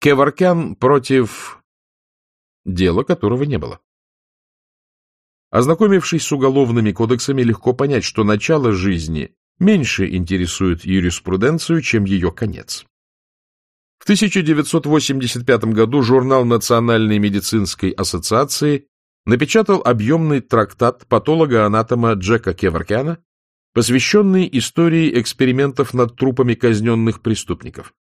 Кеваркян против... Дела которого не было. Ознакомившись с уголовными кодексами, легко понять, что начало жизни меньше интересует юриспруденцию, чем ее конец. В 1985 году журнал Национальной медицинской ассоциации напечатал объемный трактат патолога-анатома Джека Кеваркяна, посвященный истории экспериментов над трупами казненных преступников.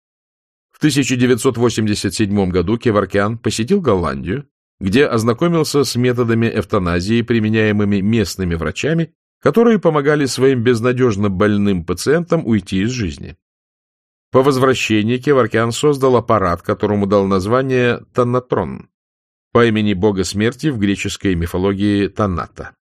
В 1987 году Кеваркян посетил Голландию, где ознакомился с методами эвтаназии, применяемыми местными врачами, которые помогали своим безнадежно больным пациентам уйти из жизни. По возвращении Кеваркян создал аппарат, которому дал название Танатрон, по имени бога смерти в греческой мифологии Таната.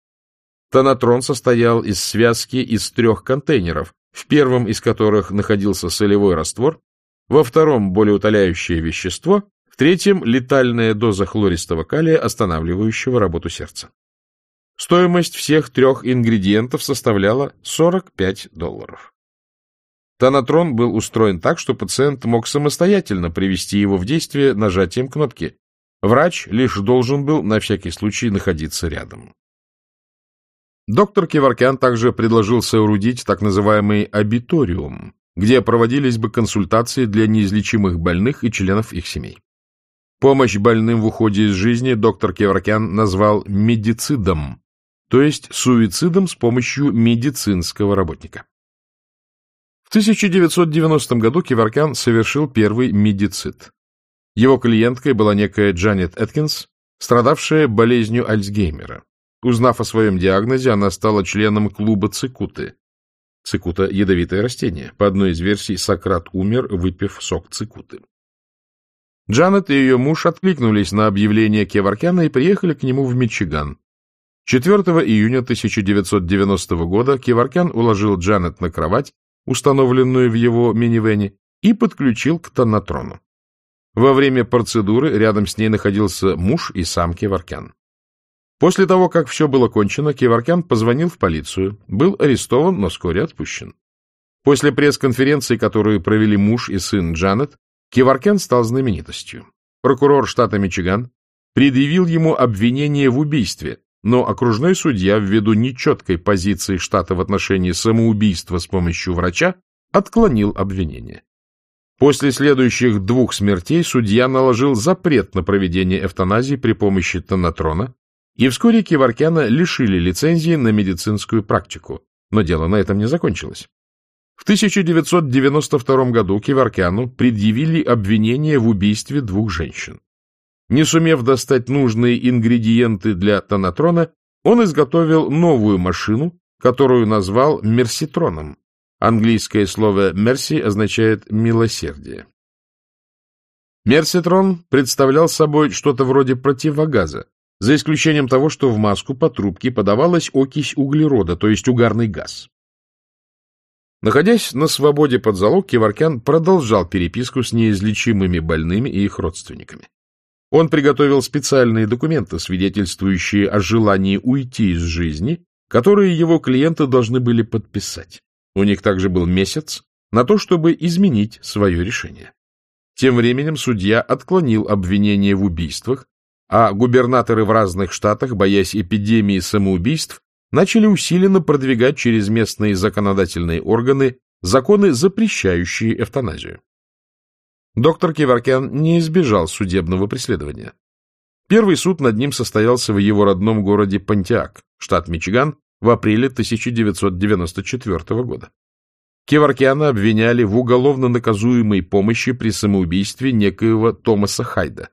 Танатрон состоял из связки из трех контейнеров, в первом из которых находился солевой раствор, во втором – более утоляющее вещество, в третьем – летальная доза хлористого калия, останавливающего работу сердца. Стоимость всех трех ингредиентов составляла 45 долларов. Танатрон был устроен так, что пациент мог самостоятельно привести его в действие нажатием кнопки. Врач лишь должен был на всякий случай находиться рядом. Доктор Кеваркян также предложил соорудить так называемый абиториум, где проводились бы консультации для неизлечимых больных и членов их семей. Помощь больным в уходе из жизни доктор Кеваркян назвал медицидом, то есть суицидом с помощью медицинского работника. В 1990 году Кеваркян совершил первый медицид. Его клиенткой была некая Джанет Эткинс, страдавшая болезнью Альцгеймера. Узнав о своем диагнозе, она стала членом клуба цикуты. Цикута – ядовитое растение. По одной из версий, Сократ умер, выпив сок цикуты. Джанет и ее муж откликнулись на объявление Кеваркяна и приехали к нему в Мичиган. 4 июня 1990 года Кеваркян уложил Джанет на кровать, установленную в его минивене, и подключил к тонатрону. Во время процедуры рядом с ней находился муж и сам Кеваркян. После того, как все было кончено, Кеваркян позвонил в полицию, был арестован, но вскоре отпущен. После пресс-конференции, которую провели муж и сын Джанет, Кеваркян стал знаменитостью. Прокурор штата Мичиган предъявил ему обвинение в убийстве, но окружной судья, ввиду нечеткой позиции штата в отношении самоубийства с помощью врача, отклонил обвинение. После следующих двух смертей судья наложил запрет на проведение эвтаназии при помощи тонатрона, и вскоре Киваркяна лишили лицензии на медицинскую практику, но дело на этом не закончилось. В 1992 году Киваркяну предъявили обвинение в убийстве двух женщин. Не сумев достать нужные ингредиенты для тонатрона, он изготовил новую машину, которую назвал мерситроном. Английское слово «мерси» означает «милосердие». Мерситрон представлял собой что-то вроде противогаза, за исключением того, что в маску по трубке подавалась окись углерода, то есть угарный газ. Находясь на свободе под залог, Кеваркян продолжал переписку с неизлечимыми больными и их родственниками. Он приготовил специальные документы, свидетельствующие о желании уйти из жизни, которые его клиенты должны были подписать. У них также был месяц на то, чтобы изменить свое решение. Тем временем судья отклонил обвинение в убийствах, а губернаторы в разных штатах, боясь эпидемии самоубийств, начали усиленно продвигать через местные законодательные органы законы, запрещающие эвтаназию. Доктор Киваркян не избежал судебного преследования. Первый суд над ним состоялся в его родном городе Понтиак, штат Мичиган, в апреле 1994 года. Кеваркиана обвиняли в уголовно наказуемой помощи при самоубийстве некоего Томаса Хайда.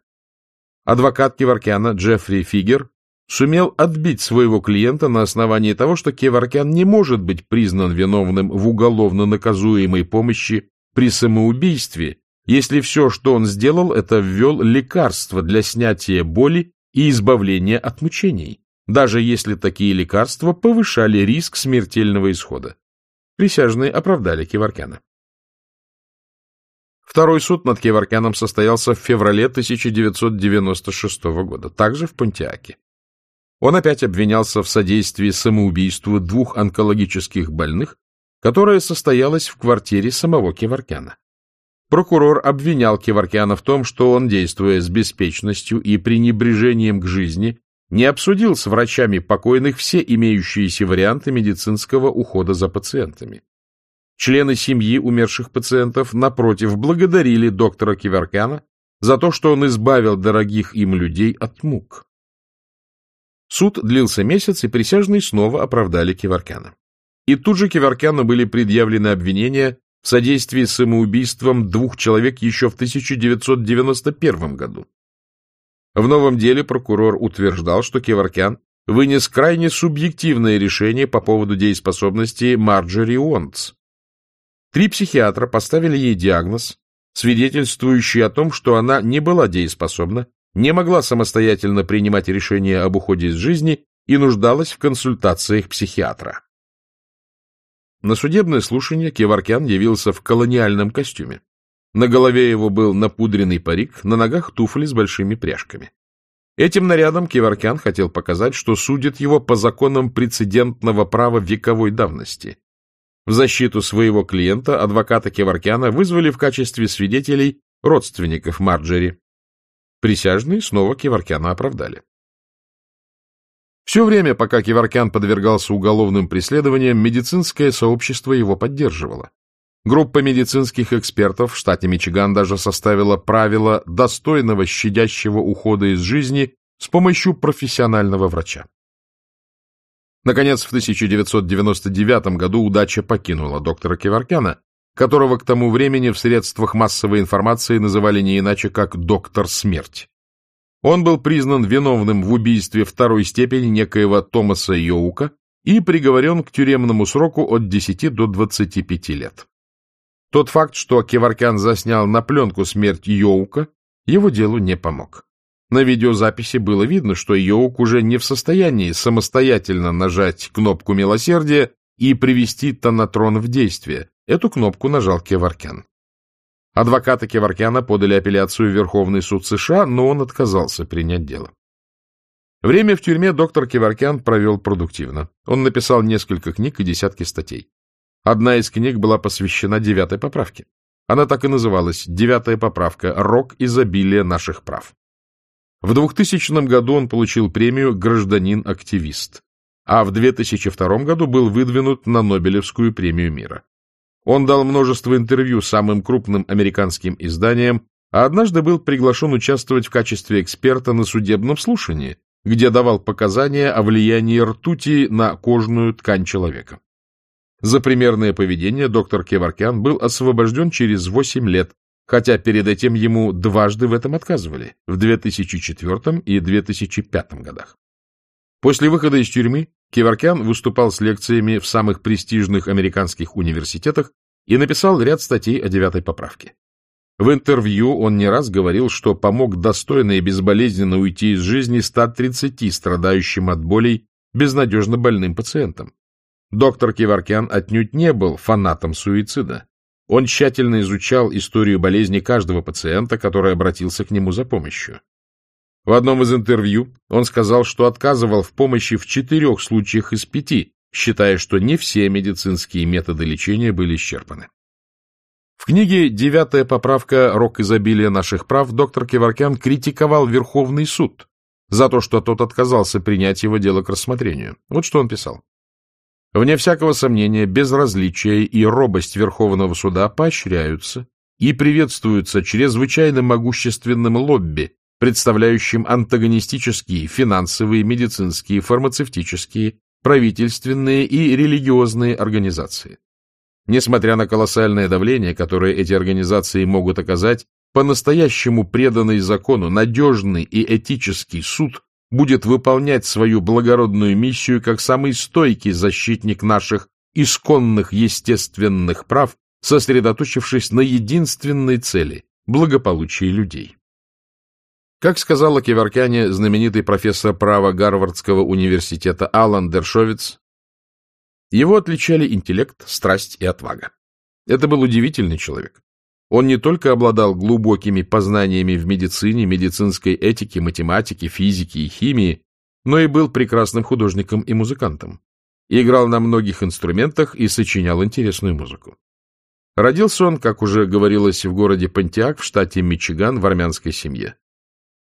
Адвокат Кеваркяна Джеффри Фигер сумел отбить своего клиента на основании того, что Кеваркян не может быть признан виновным в уголовно наказуемой помощи при самоубийстве, если все, что он сделал, это ввел лекарство для снятия боли и избавления от мучений, даже если такие лекарства повышали риск смертельного исхода. Присяжные оправдали Кеваркяна. Второй суд над Кеваркяном состоялся в феврале 1996 года, также в Понтиаке. Он опять обвинялся в содействии самоубийству двух онкологических больных, которое состоялось в квартире самого Кеваркяна. прокурор обвинял Кеворкяна в том, что он, действуя с беспечностью и пренебрежением к жизни, не обсудил с врачами покойных все имеющиеся варианты медицинского ухода за пациентами. Члены семьи умерших пациентов, напротив, благодарили доктора Кеверкяна за то, что он избавил дорогих им людей от мук. Суд длился месяц, и присяжные снова оправдали Кеворкяна. И тут же Кеворкяну были предъявлены обвинения в содействии самоубийством двух человек еще в 1991 году. В новом деле прокурор утверждал, что Кеворкян вынес крайне субъективное решение по поводу дееспособности Марджори Уонтс. Три психиатра поставили ей диагноз, свидетельствующий о том, что она не была дееспособна, не могла самостоятельно принимать решения об уходе из жизни и нуждалась в консультациях психиатра. На судебное слушание Кеваркян явился в колониальном костюме. На голове его был напудренный парик, на ногах туфли с большими пряжками. Этим нарядом Кеваркян хотел показать, что судит его по законам прецедентного права вековой давности. В защиту своего клиента адвоката Кеваркяна вызвали в качестве свидетелей родственников Марджери. Присяжные снова Кеваркяна оправдали. Все время, пока Кеворкян подвергался уголовным преследованиям, медицинское сообщество его поддерживало. Группа медицинских экспертов в штате Мичиган даже составила правила достойного щадящего ухода из жизни с помощью профессионального врача. Наконец, в 1999 году удача покинула доктора Кеворкяна, которого к тому времени в средствах массовой информации называли не иначе как «доктор смерть». Он был признан виновным в убийстве второй степени некоего Томаса Йоука и приговорен к тюремному сроку от 10 до 25 лет. Тот факт, что Кеваркян заснял на пленку смерть Йоука, его делу не помог. На видеозаписи было видно, что Йоук уже не в состоянии самостоятельно нажать кнопку милосердия и привести Танатрон в действие. Эту кнопку нажал Кеваркян. Адвокаты Кеваркяна подали апелляцию в Верховный суд США, но он отказался принять дело. Время в тюрьме доктор Кеваркян провел продуктивно. Он написал несколько книг и десятки статей. Одна из книг была посвящена девятой поправке. Она так и называлась «Девятая поправка. Рок изобилия наших прав». В 2000 году он получил премию «Гражданин-активист», а в 2002 году был выдвинут на Нобелевскую премию мира. Он дал множество интервью самым крупным американским изданиям, а однажды был приглашен участвовать в качестве эксперта на судебном слушании, где давал показания о влиянии ртути на кожную ткань человека. За примерное поведение доктор Кеваркян был освобожден через 8 лет, хотя перед этим ему дважды в этом отказывали, в 2004 и 2005 годах. После выхода из тюрьмы Кеворкян выступал с лекциями в самых престижных американских университетах и написал ряд статей о девятой поправке. В интервью он не раз говорил, что помог достойно и безболезненно уйти из жизни 130 страдающим от болей безнадежно больным пациентам. Доктор Кеворкян отнюдь не был фанатом суицида. Он тщательно изучал историю болезни каждого пациента, который обратился к нему за помощью. В одном из интервью он сказал, что отказывал в помощи в четырех случаях из пяти, считая, что не все медицинские методы лечения были исчерпаны. В книге «Девятая поправка. Рок изобилия наших прав» доктор Кеваркян критиковал Верховный суд за то, что тот отказался принять его дело к рассмотрению. Вот что он писал. Вне всякого сомнения, безразличие и робость Верховного суда поощряются и приветствуются чрезвычайно могущественным лобби, представляющим антагонистические финансовые, медицинские, фармацевтические, правительственные и религиозные организации. Несмотря на колоссальное давление, которое эти организации могут оказать, по-настоящему преданный закону, надежный и этический суд будет выполнять свою благородную миссию как самый стойкий защитник наших исконных естественных прав, сосредоточившись на единственной цели – благополучии людей. Как сказал о Кеверкяне знаменитый профессор права Гарвардского университета Алан Дершовиц, его отличали интеллект, страсть и отвага. Это был удивительный человек. Он не только обладал глубокими познаниями в медицине, медицинской этике, математике, физике и химии, но и был прекрасным художником и музыкантом. Играл на многих инструментах и сочинял интересную музыку. Родился он, как уже говорилось, в городе Пантиак в штате Мичиган в армянской семье.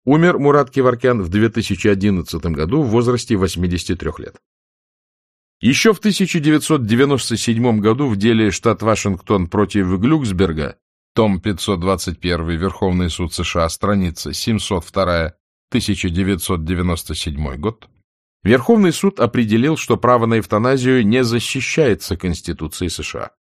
Умер Мурат Киваркян в 2011 году в возрасте 83 лет. Еще в 1997 году в деле штат Вашингтон против Глюксберга, том 521, Верховный суд США, страница 702, 1997 год, Верховный суд определил, что право на эвтаназию не защищается Конституцией США.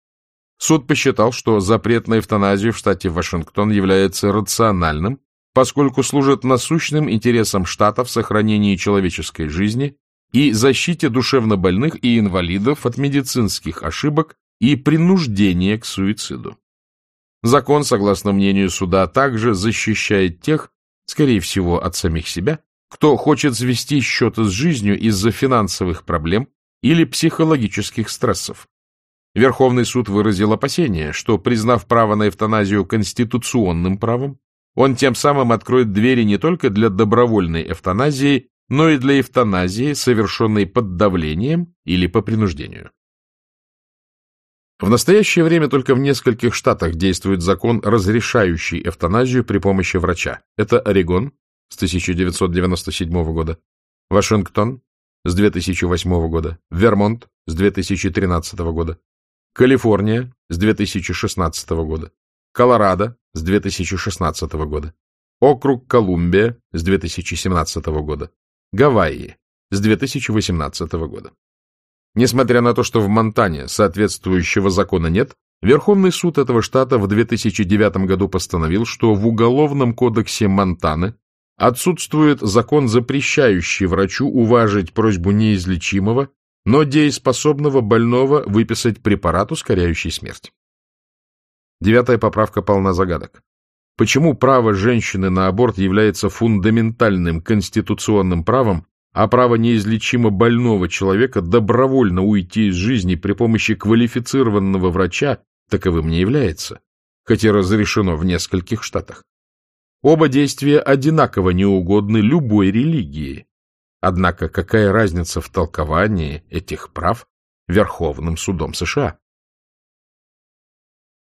Суд посчитал, что запрет на эвтаназию в штате Вашингтон является рациональным, поскольку служит насущным интересам штата в сохранении человеческой жизни и защите душевнобольных и инвалидов от медицинских ошибок и принуждения к суициду. Закон, согласно мнению суда, также защищает тех, скорее всего, от самих себя, кто хочет свести счеты с жизнью из-за финансовых проблем или психологических стрессов. Верховный суд выразил опасение, что, признав право на эвтаназию конституционным правом, он тем самым откроет двери не только для добровольной эвтаназии, но и для эвтаназии, совершенной под давлением или по принуждению. В настоящее время только в нескольких штатах действует закон, разрешающий эвтаназию при помощи врача. Это Орегон с 1997 года, Вашингтон с 2008 года, Вермонт с 2013 года, Калифорния с 2016 года, Колорадо с 2016 года, округ Колумбия с 2017 года, Гавайи с 2018 года. Несмотря на то, что в Монтане соответствующего закона нет, Верховный суд этого штата в 2009 году постановил, что в Уголовном кодексе Монтаны отсутствует закон, запрещающий врачу уважить просьбу неизлечимого, но дееспособного больного выписать препарат, ускоряющий смерть. Девятая поправка полна загадок. Почему право женщины на аборт является фундаментальным конституционным правом, а право неизлечимо больного человека добровольно уйти из жизни при помощи квалифицированного врача таковым не является, хоть и разрешено в нескольких штатах. Оба действия одинаково неугодны любой религии. Однако какая разница в толковании этих прав Верховным судом США?